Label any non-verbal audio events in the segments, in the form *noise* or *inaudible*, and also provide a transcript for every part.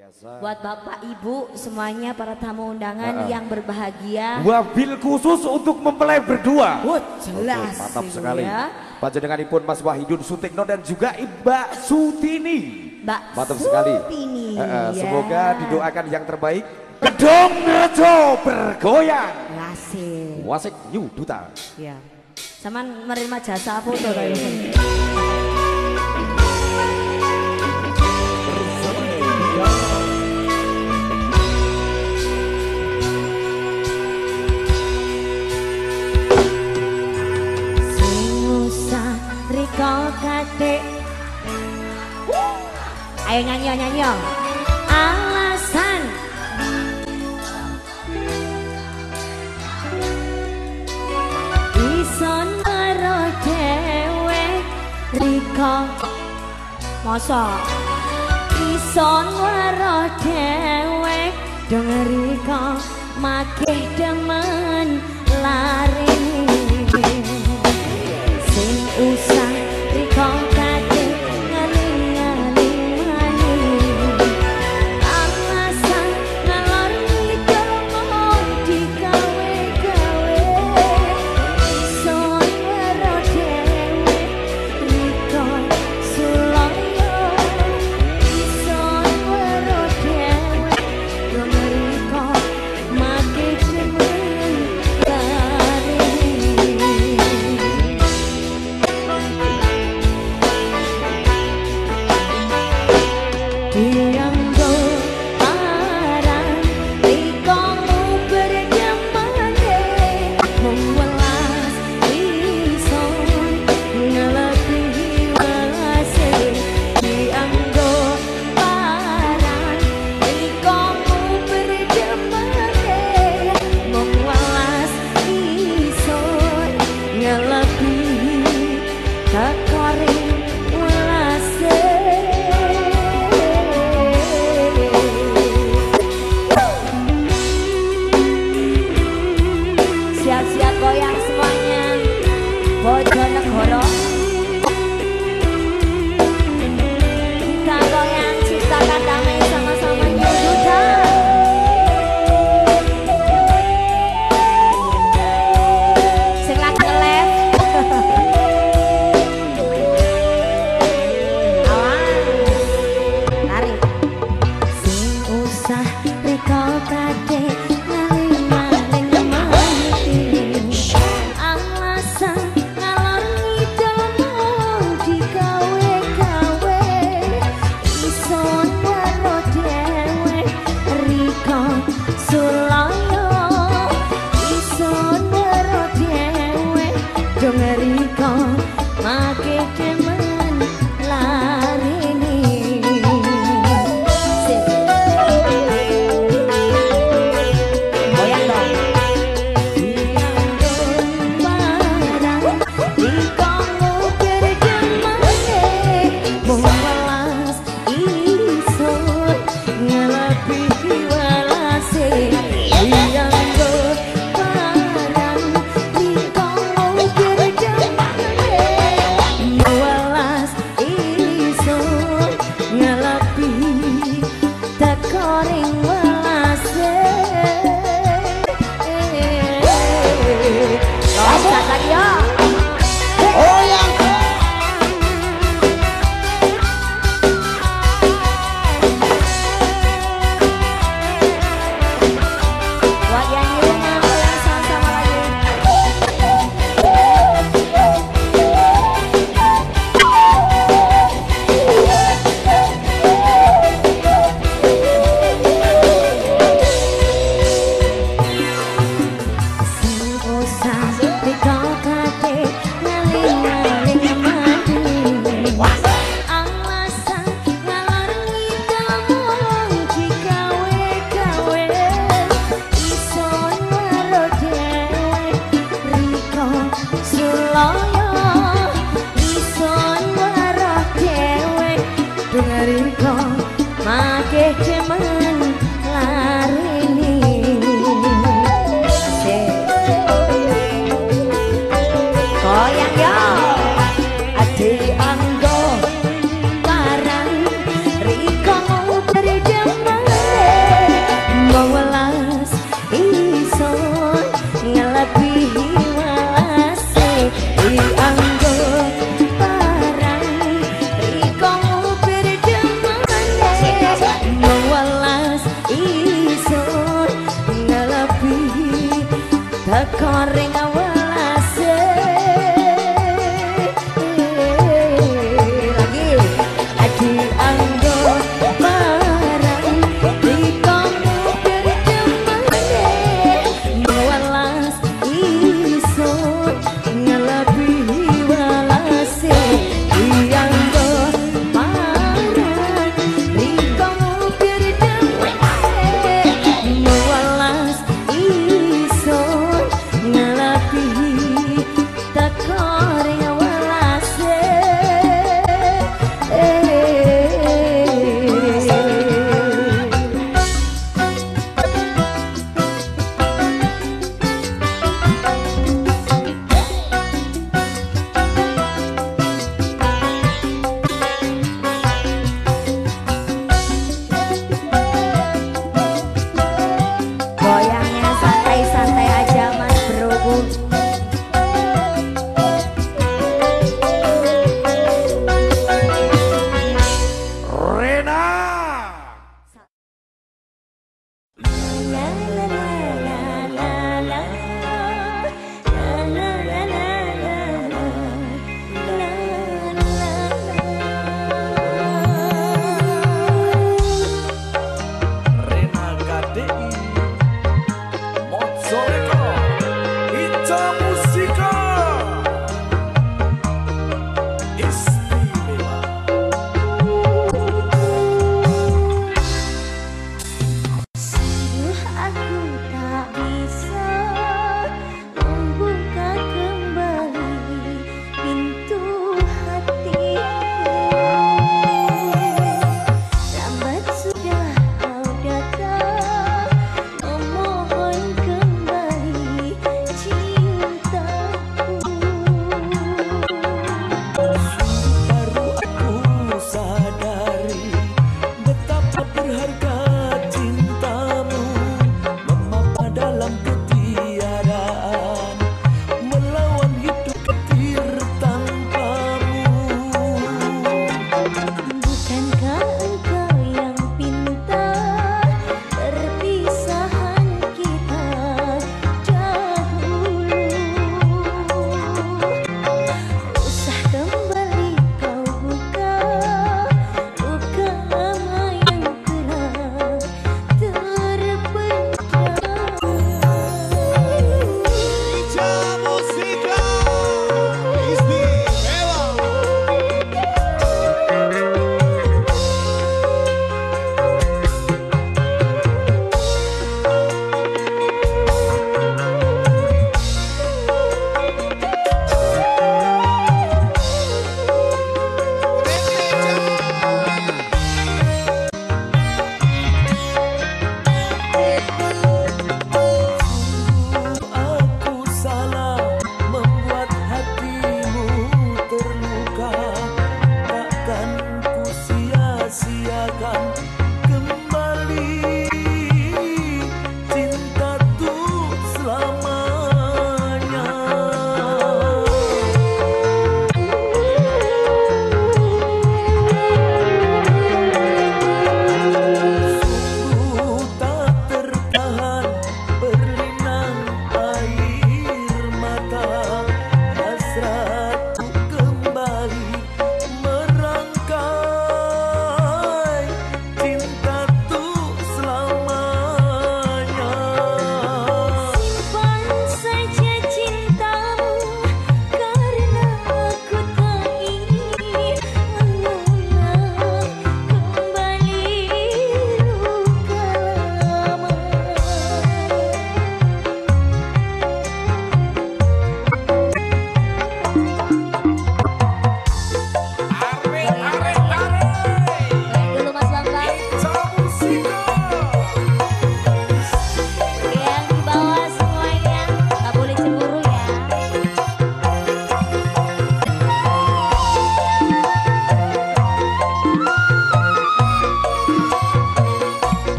biasa. Buat Bapak Ibu semuanya para tamu undangan uh -uh. yang berbahagia. Wabil khusus untuk mempelai berdua. Oh, jelas. Oke, mantap sekali. Ya. Panjenenganipun Mas Wahidun Sutikno dan juga Mbak Sutini. Mbak mantap Sutini. sekali. Uh, uh, ya. Semoga didoakan yang terbaik. Gedung Rejo bergoyang. Wasik. Wasik New Duta. Ya. Sama menerima jasa foto dari Ayo nyanyi nyanyi Alasan. Ison karo dewe Riko Masa? Ison karo dewe Denger Riko Makih demen lari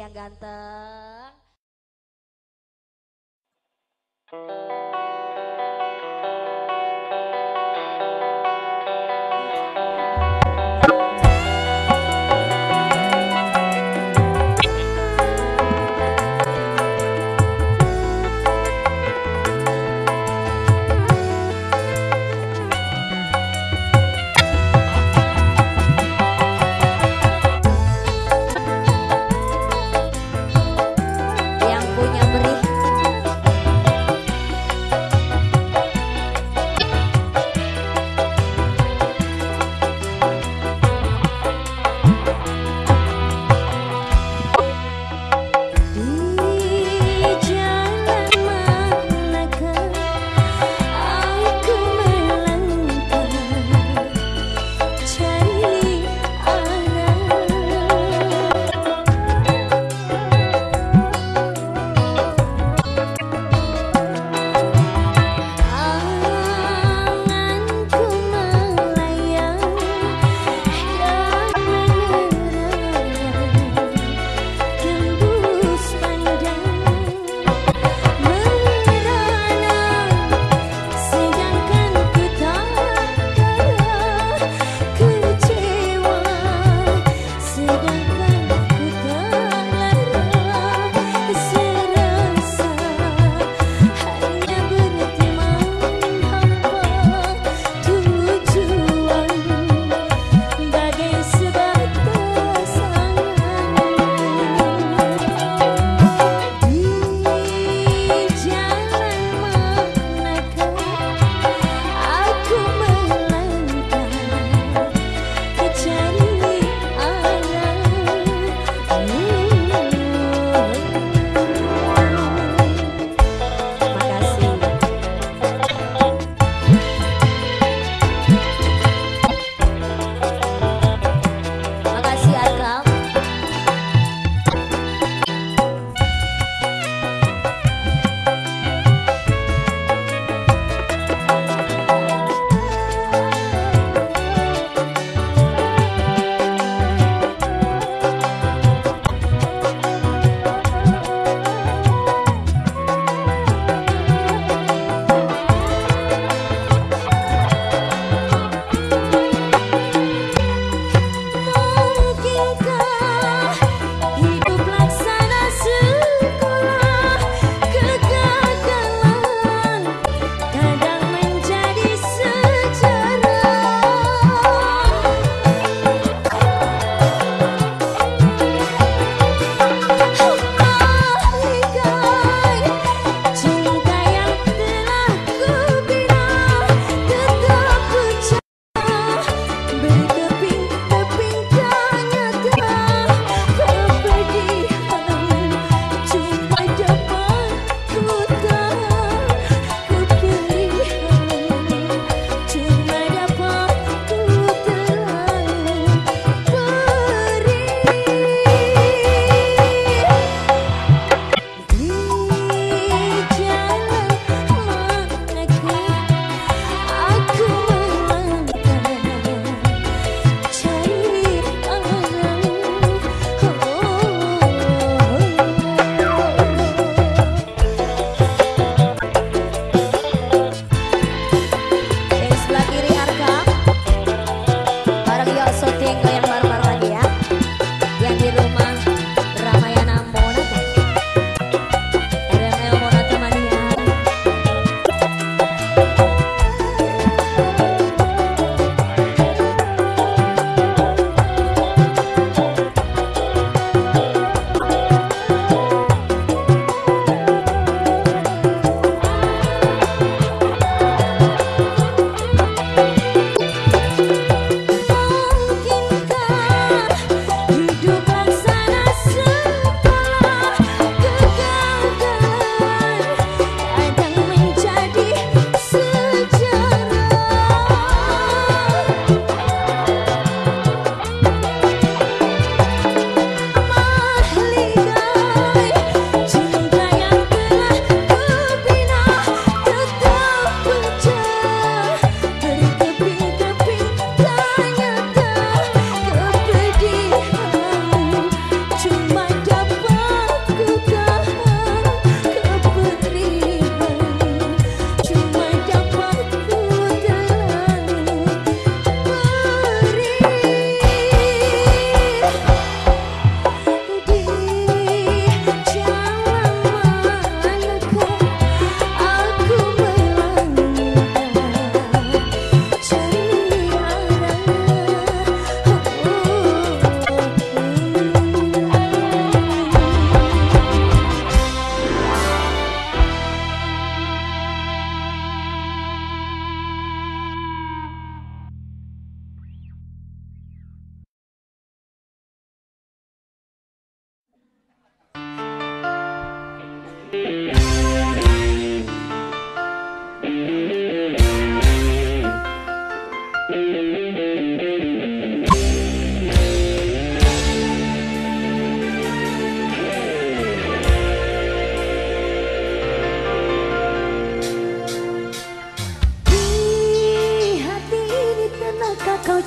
yang ganteng.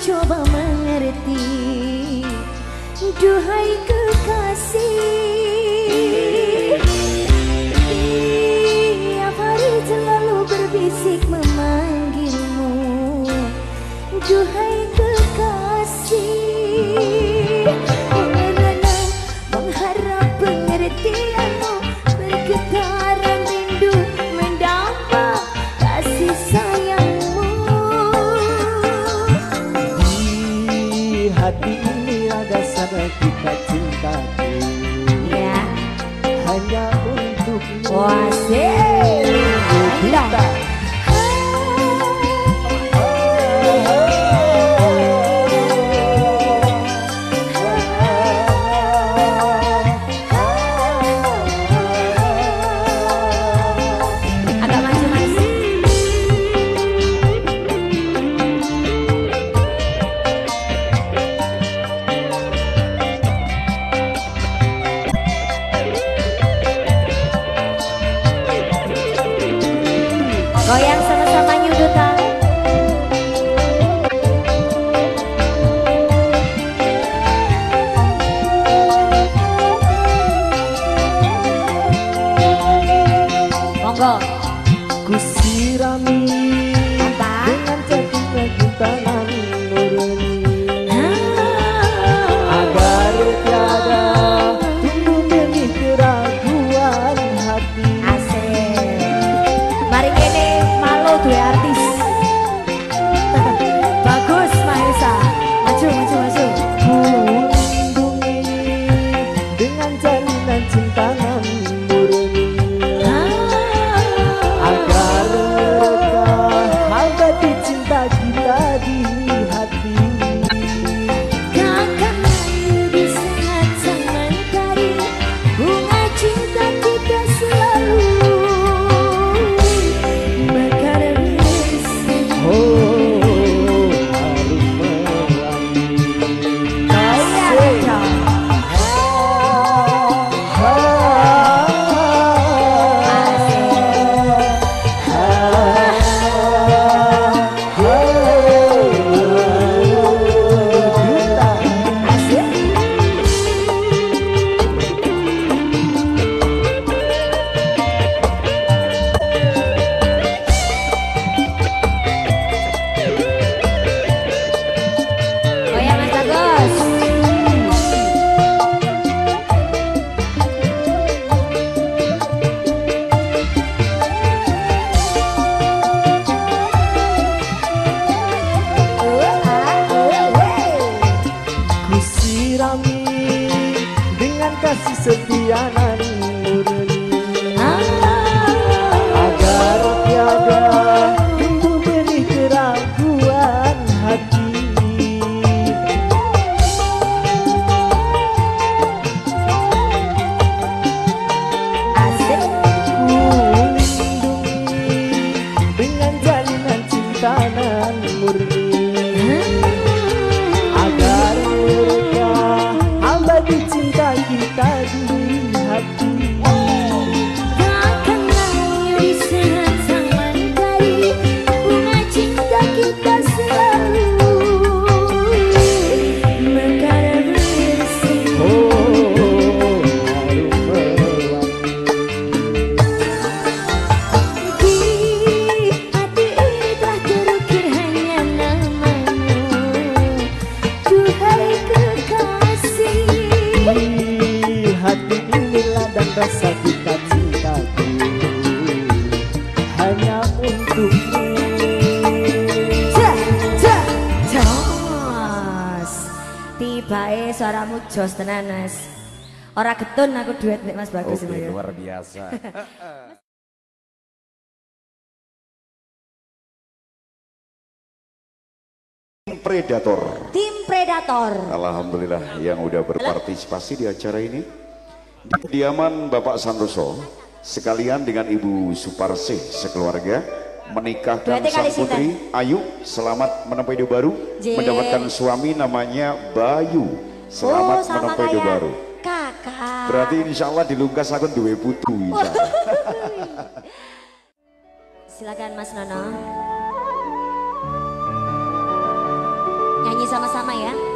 Coba mengerti. Duhai Você. Repita. Mas bagus Oke, ini. Ya. luar biasa. *laughs* Tim Predator. Tim Predator. Alhamdulillah yang udah berpartisipasi di acara ini. Di kediaman Bapak Santoso sekalian dengan Ibu Suparsih sekeluarga menikahkan Berarti sang putri Sinten. Ayu selamat menempuh hidup baru Jee. mendapatkan suami namanya Bayu selamat oh, menempuh hidup baru Kak. Berarti insya Allah di Lungkas aku duwe putu. *laughs* Silakan Mas Nono. Nyanyi sama-sama ya.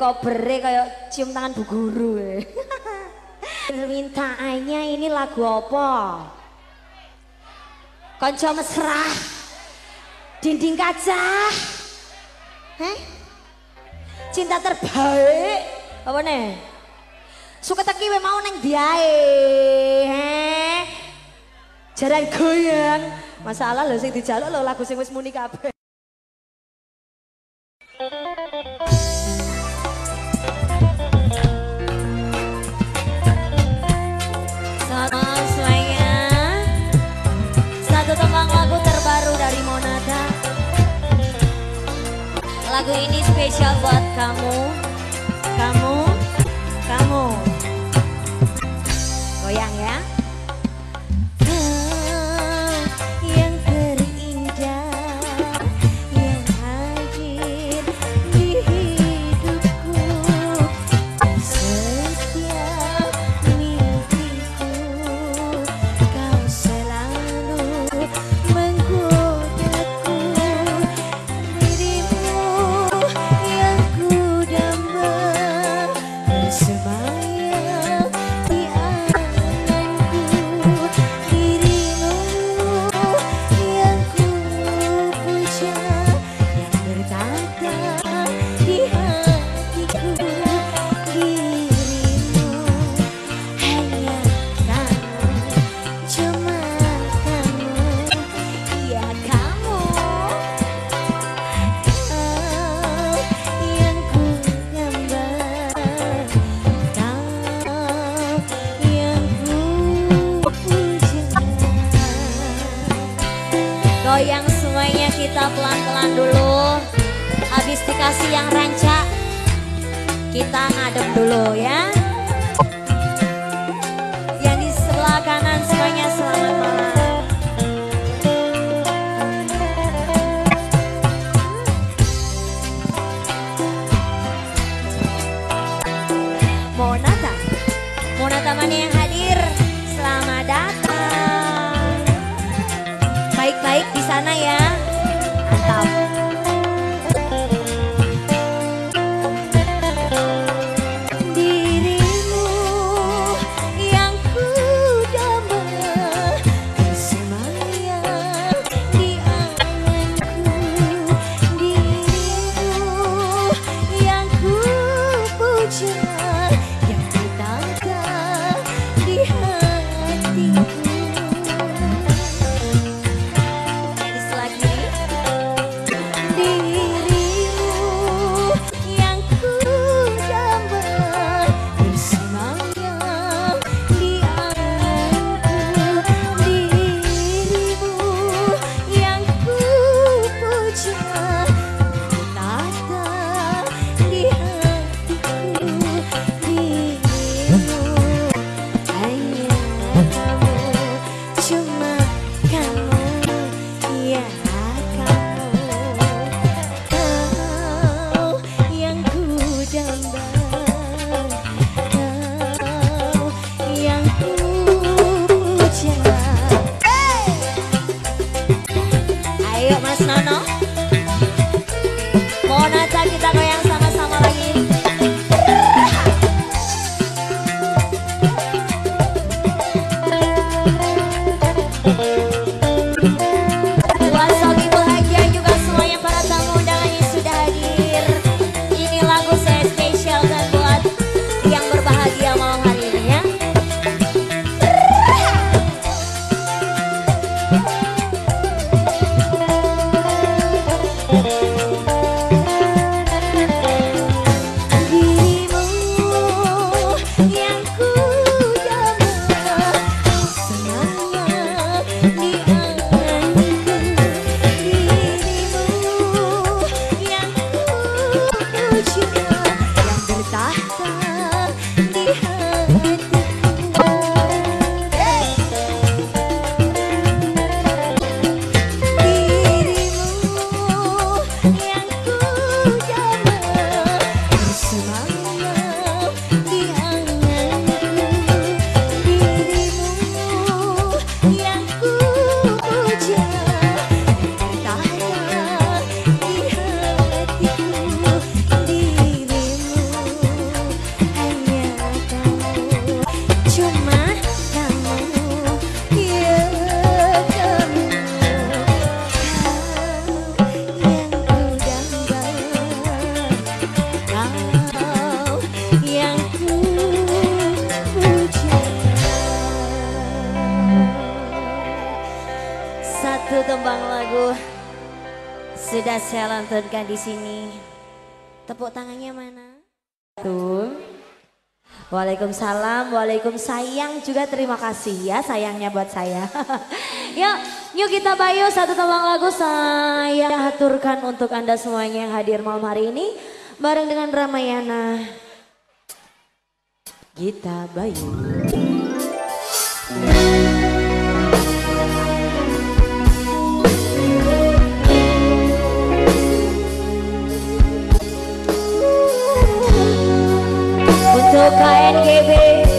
kobere kayak cium tangan bu guru eh. *laughs* permintaannya ini lagu apa? Konco mesra dinding kaca Heh? cinta terbaik. Apa nih? Suka teki we mau neng diae Heh? goyang. Masalah lo sing dijaluk lo lagu sing wis muni kabeh. Spesial buat kamu, kamu. Waalaikumsalam, waalaikumsayang juga terima kasih ya sayangnya buat saya. *laughs* yuk, yuk kita bayu satu tembang lagu saya aturkan untuk anda semuanya yang hadir malam hari ini bareng dengan Ramayana. Gita Bayu. Soka give it.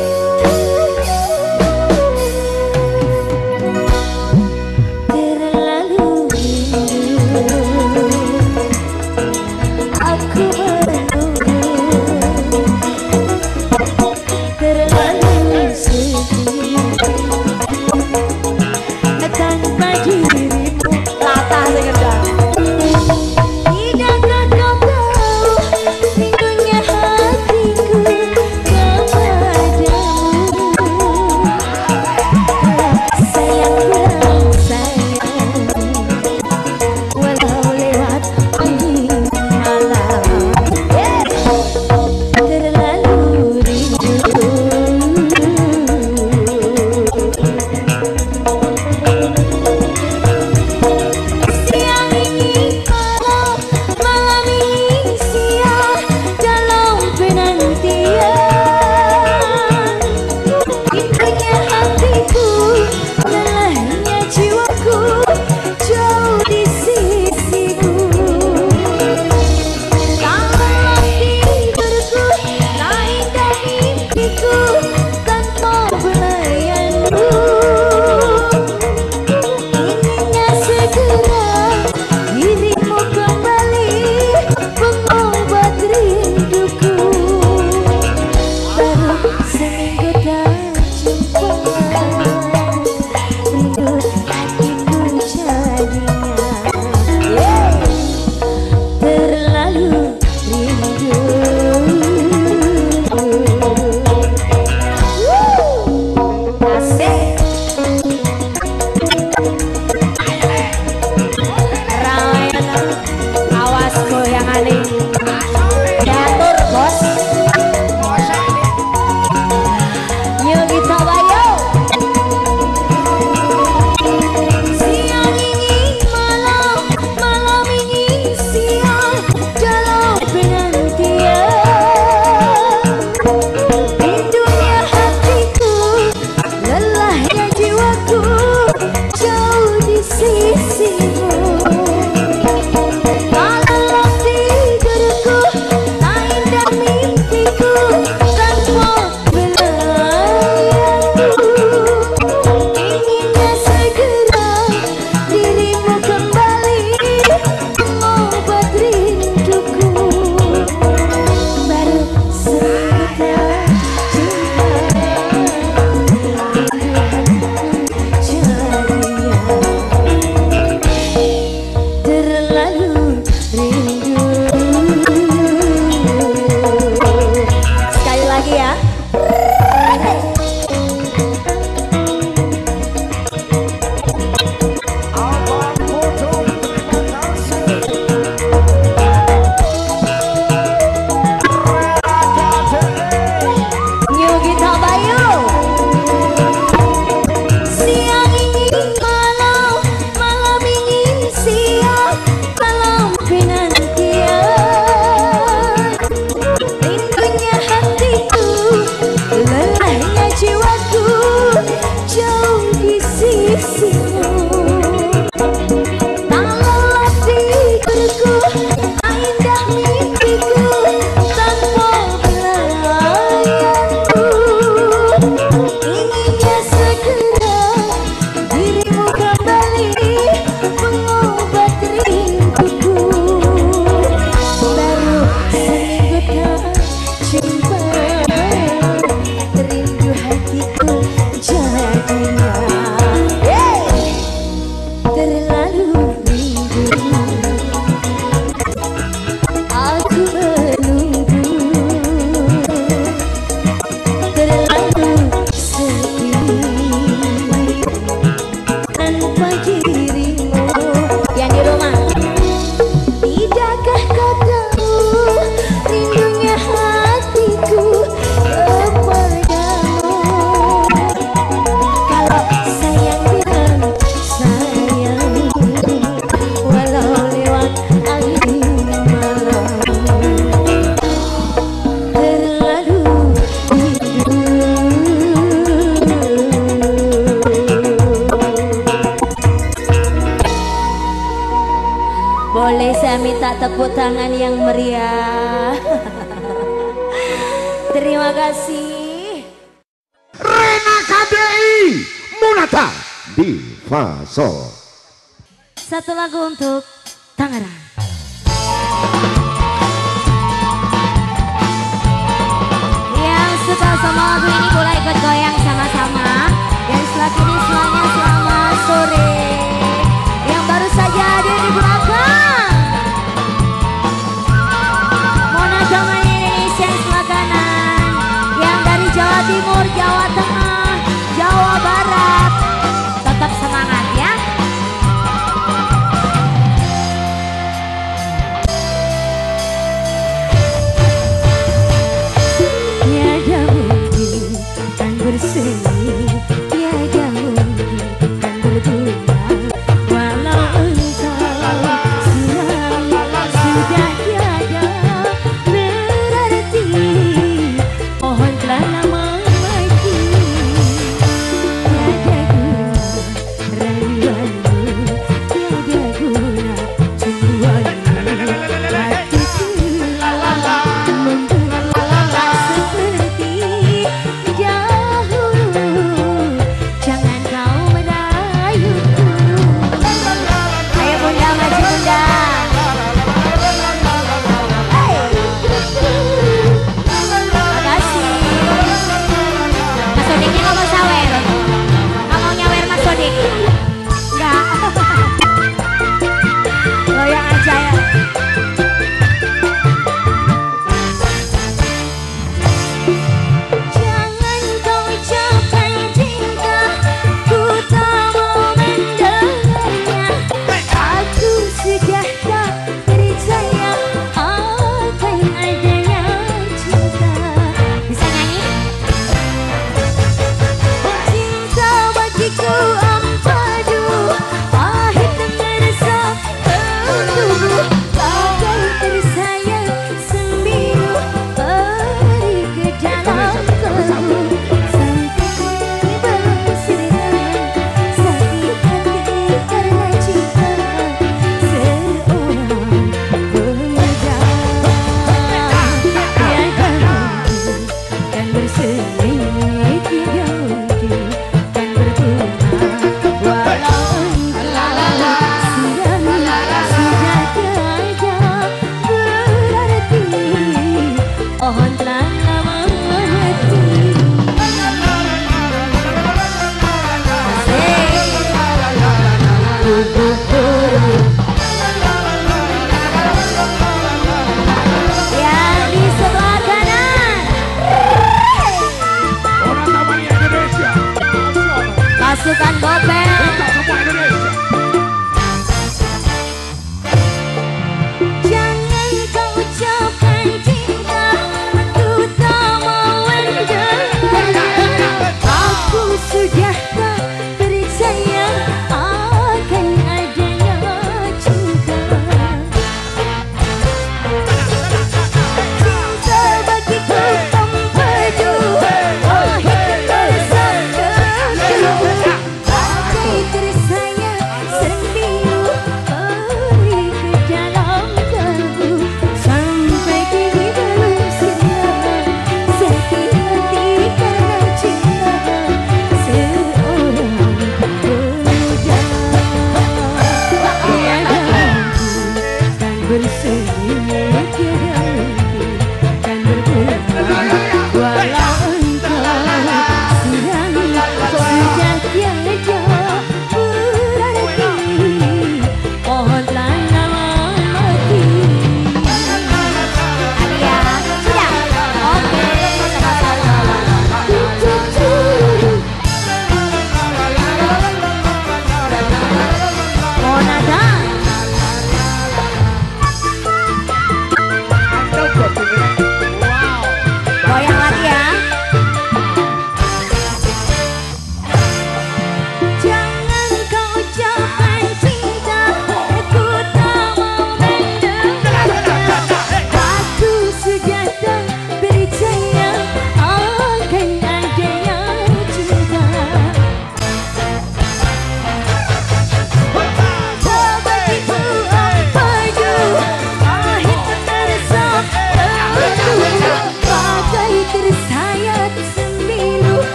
Satu lagu untuk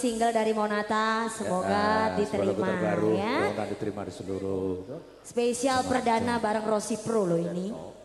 single dari Monata semoga ya, diterima semoga ya. Semoga diterima di seluruh. Spesial perdana bareng Rosi Pro loh ini. Ya, ya.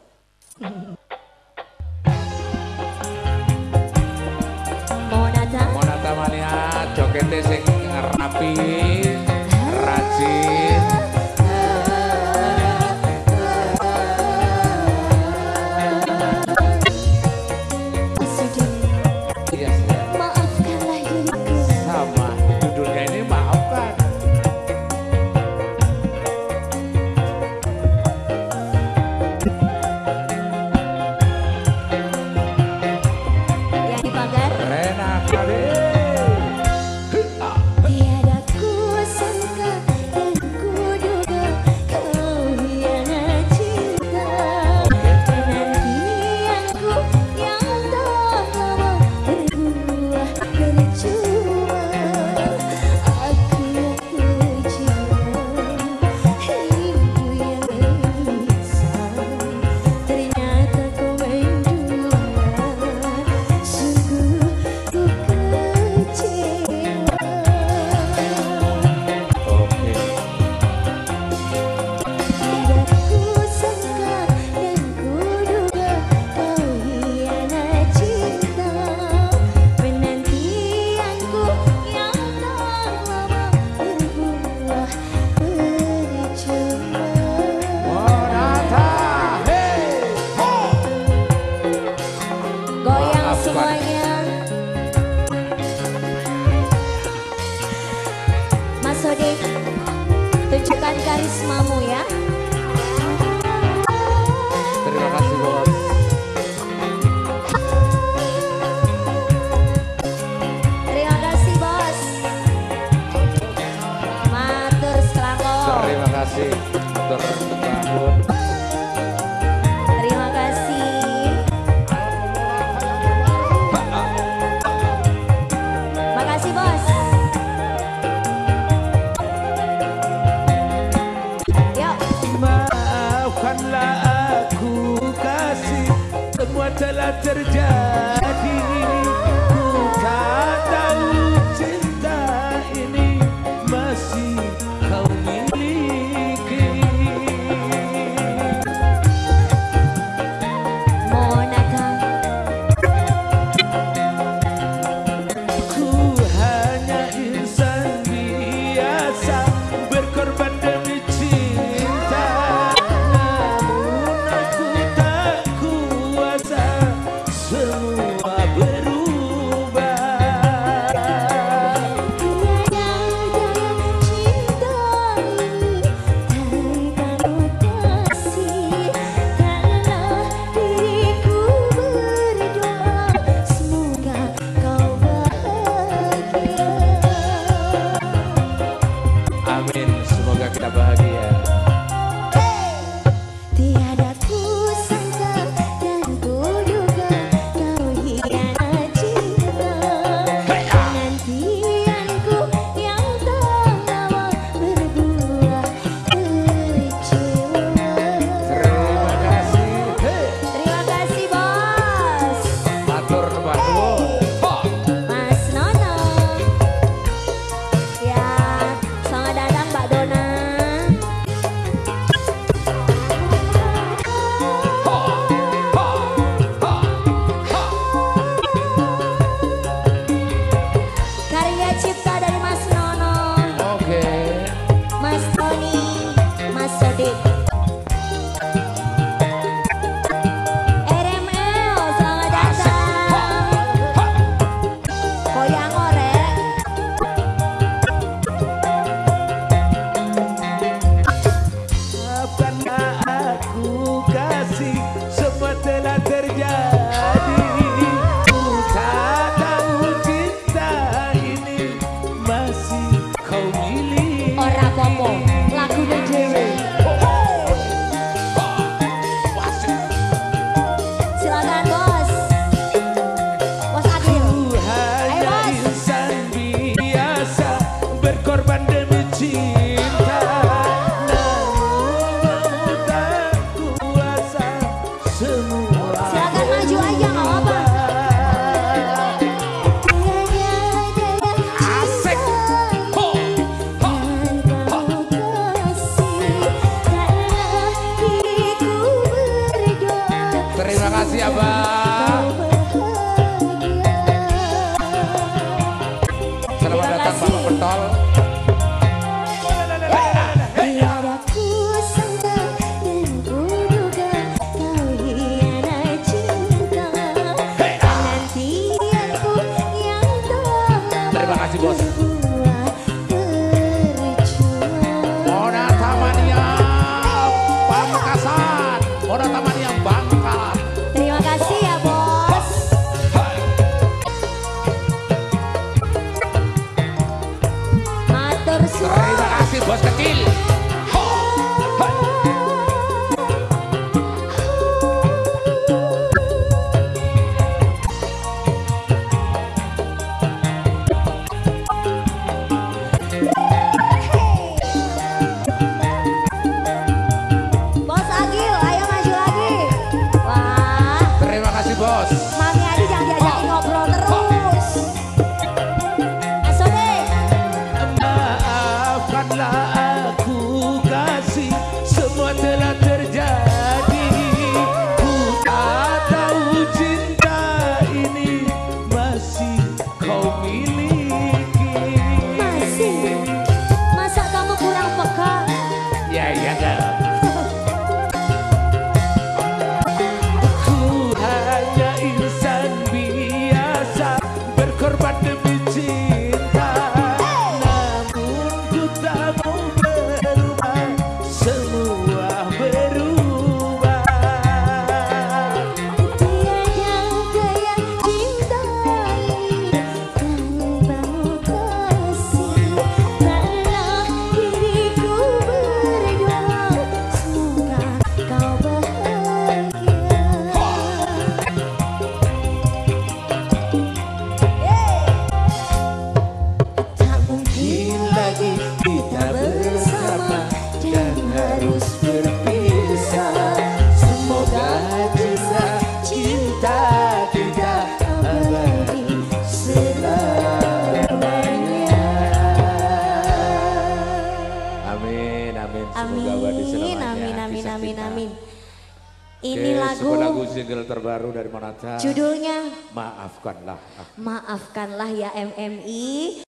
Judulnya Maafkanlah. Maafkanlah ya MMI.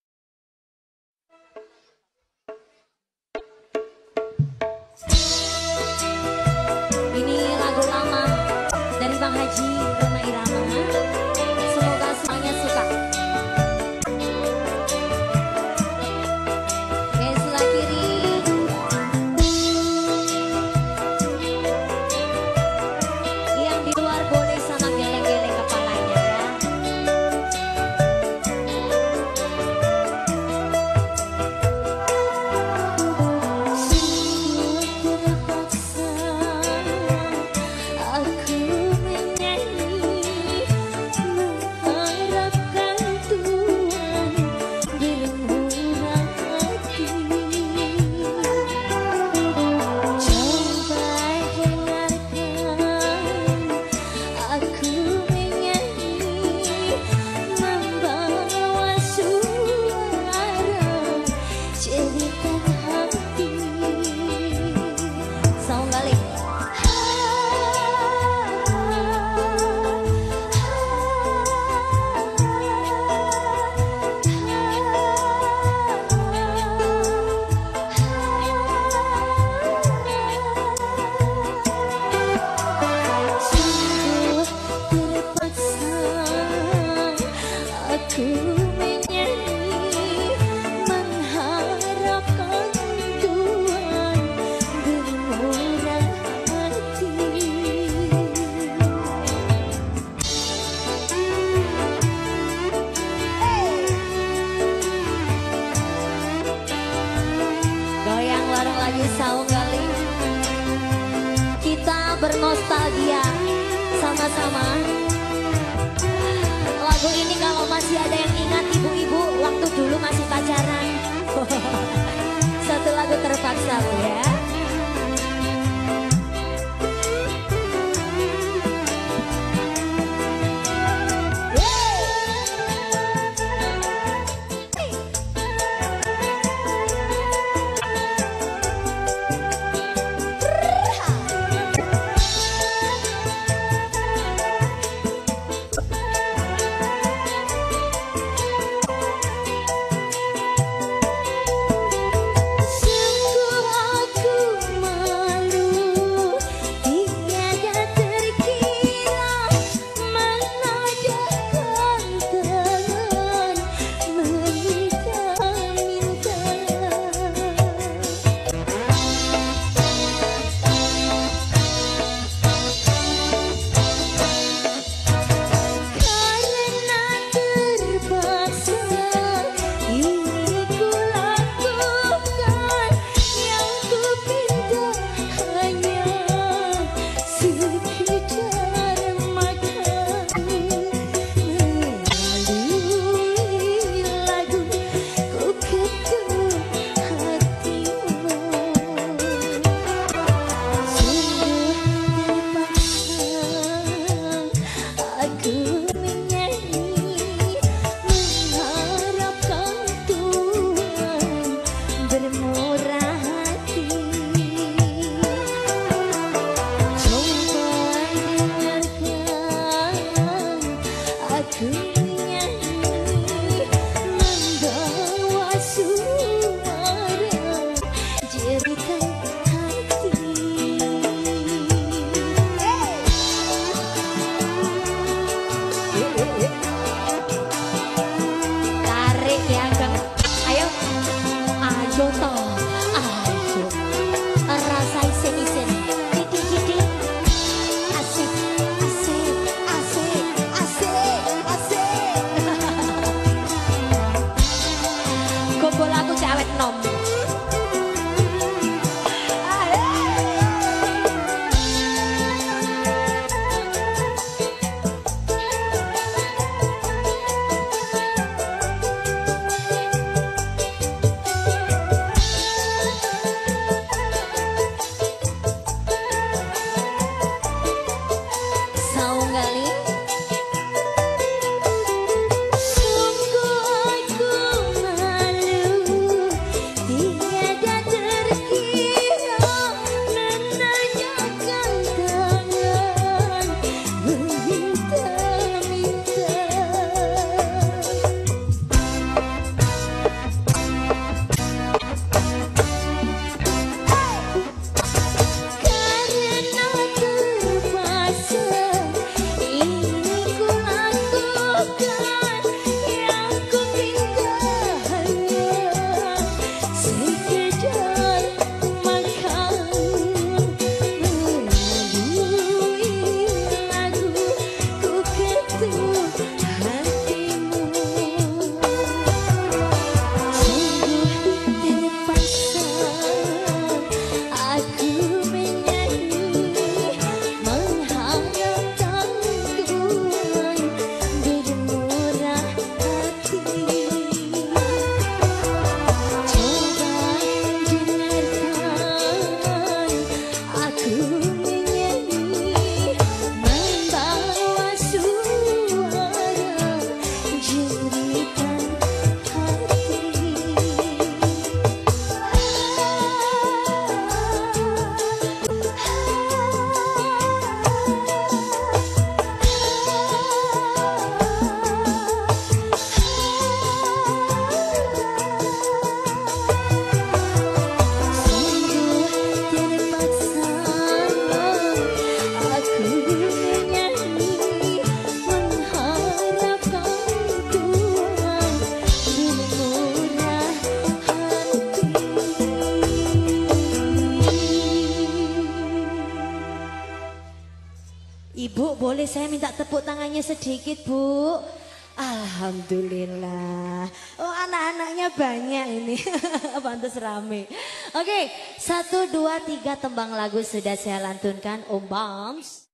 nostalgia sama-sama. Lagu ini kalau masih ada yang ingat ibu-ibu waktu dulu masih pacaran. *laughs* Satu lagu terpaksa ya. Sedikit Bu. Alhamdulillah. Oh anak-anaknya banyak ini. *laughs* Pantas rame. Oke, satu, dua, tiga tembang lagu sudah saya lantunkan. Om Bams.